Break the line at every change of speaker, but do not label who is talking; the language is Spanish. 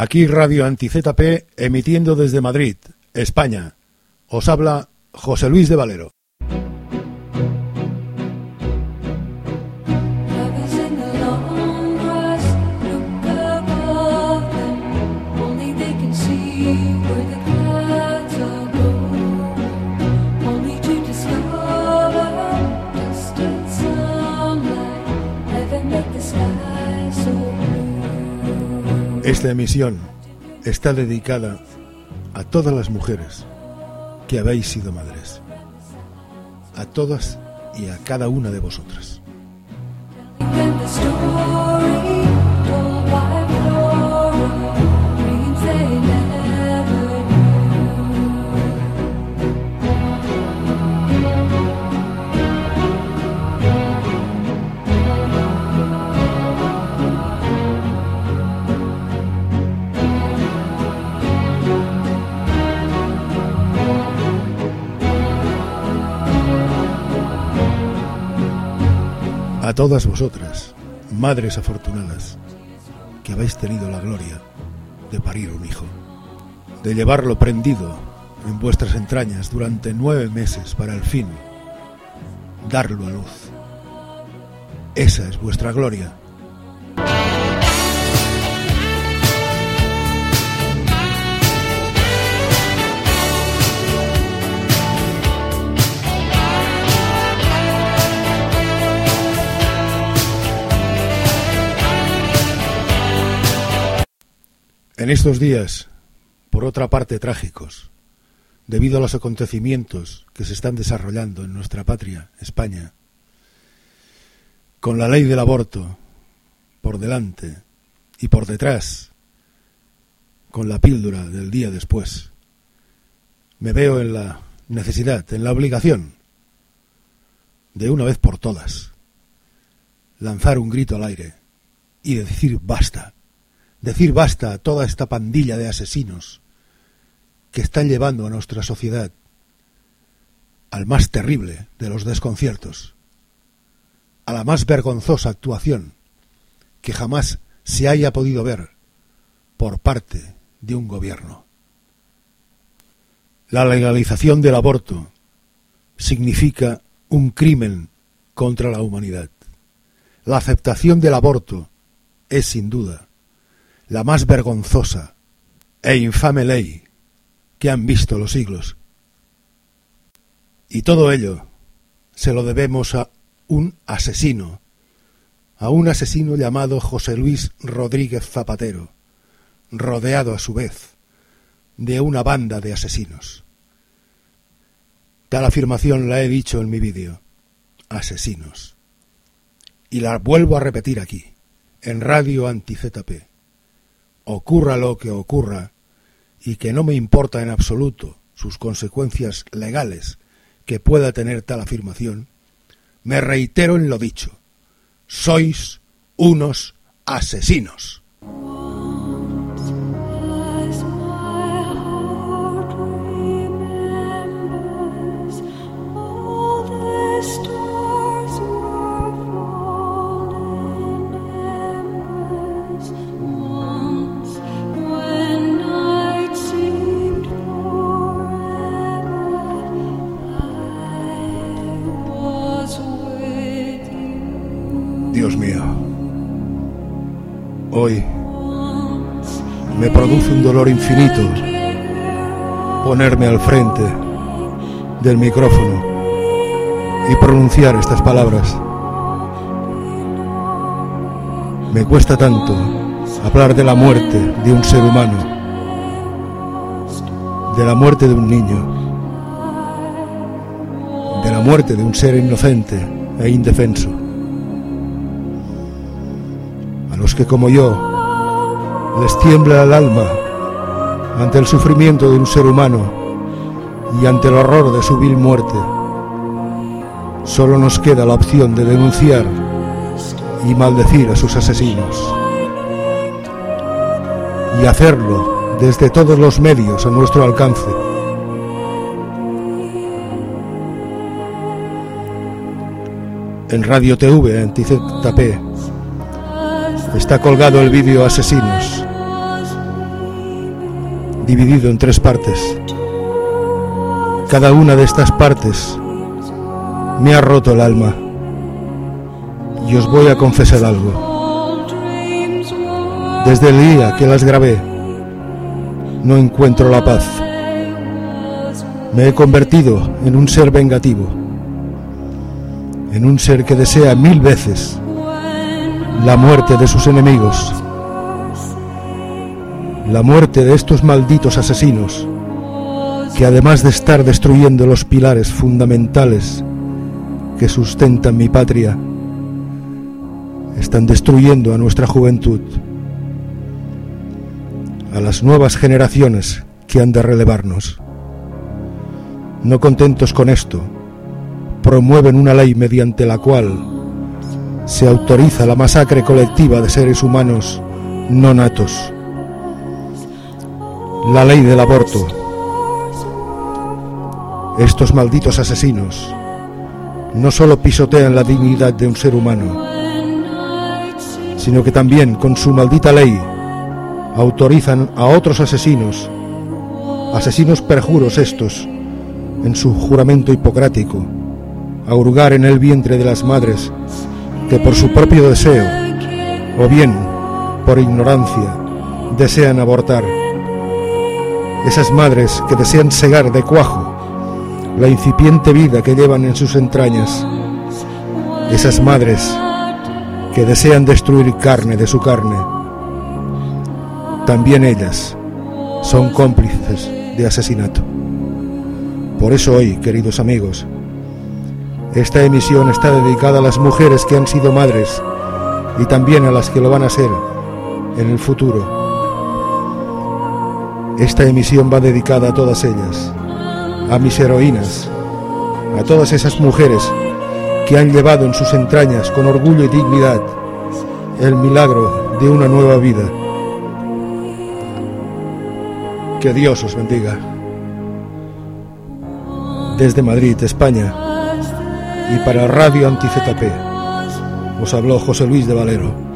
Aquí Radio Anti-ZP emitiendo desde Madrid, España. Os habla José Luis de Valero. Esta emisión está dedicada a todas las mujeres que habéis sido madres, a todas y a cada una de vosotras. A todas vosotras, madres afortunadas, que habéis tenido la gloria de parir un hijo, de llevarlo prendido en vuestras entrañas durante nueve meses para el fin darlo a luz. Esa es vuestra gloria En estos días, por otra parte trágicos, debido a los acontecimientos que se están desarrollando en nuestra patria, España, con la ley del aborto por delante y por detrás, con la píldora del día después, me veo en la necesidad, en la obligación, de una vez por todas, lanzar un grito al aire y decir basta decir basta a toda esta pandilla de asesinos que están llevando a nuestra sociedad al más terrible de los desconciertos, a la más vergonzosa actuación que jamás se haya podido ver por parte de un gobierno. La legalización del aborto significa un crimen contra la humanidad. La aceptación del aborto es sin duda la más vergonzosa e infame ley que han visto los siglos. Y todo ello se lo debemos a un asesino, a un asesino llamado José Luis Rodríguez Zapatero, rodeado a su vez de una banda de asesinos. Tal afirmación la he dicho en mi vídeo, asesinos. Y la vuelvo a repetir aquí, en Radio Anti-ZP ocurra lo que ocurra, y que no me importa en absoluto sus consecuencias legales que pueda tener tal afirmación, me reitero en lo dicho. Sois unos asesinos. Hoy me produce un dolor infinito ponerme al frente del micrófono y pronunciar estas palabras. Me cuesta tanto hablar de la muerte de un ser humano, de la muerte de un niño, de la muerte de un ser inocente e indefenso. Los que como yo les tiembla el alma ante el sufrimiento de un ser humano y ante el horror de su vil muerte. Solo nos queda la opción de denunciar y maldecir a sus asesinos. Y hacerlo desde todos los medios a nuestro alcance. En Radio TV, en TZP, está colgado el vídeo Asesinos, dividido en tres partes. Cada una de estas partes me ha roto el alma. Y os voy a confesar algo. Desde el día que las grabé, no encuentro la paz. Me he convertido en un ser vengativo, en un ser que desea mil veces la muerte de sus enemigos, la muerte de estos malditos asesinos que además de estar destruyendo los pilares fundamentales que sustentan mi patria, están destruyendo a nuestra juventud, a las nuevas generaciones que han de relevarnos. No contentos con esto, promueven una ley mediante la cual se autoriza la masacre colectiva de seres humanos no natos. La ley del aborto. Estos malditos asesinos no solo pisotean la dignidad de un ser humano, sino que también con su maldita ley autorizan a otros asesinos, asesinos perjuros estos, en su juramento hipocrático, a hurgar en el vientre de las madres que por su propio deseo, o bien por ignorancia, desean abortar. Esas madres que desean cegar de cuajo la incipiente vida que llevan en sus entrañas. Esas madres que desean destruir carne de su carne. También ellas son cómplices de asesinato. Por eso hoy, queridos amigos, esta emisión está dedicada a las mujeres que han sido madres y también a las que lo van a ser en el futuro. Esta emisión va dedicada a todas ellas a mis heroínas, a todas esas mujeres que han llevado en sus entrañas con orgullo y dignidad el milagro de una nueva vida. Que Dios os bendiga. Desde Madrid, España, y para Radio Anti-ZP, os habló José Luis de Valero.